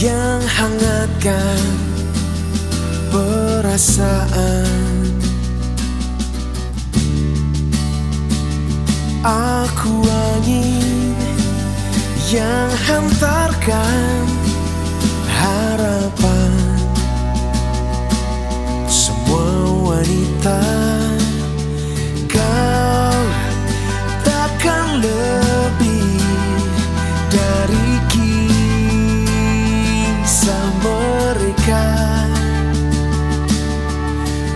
yang hangatkan perasaan. Aku angin yang hantarkan harapan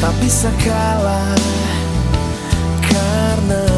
tak bisa kalah karena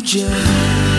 just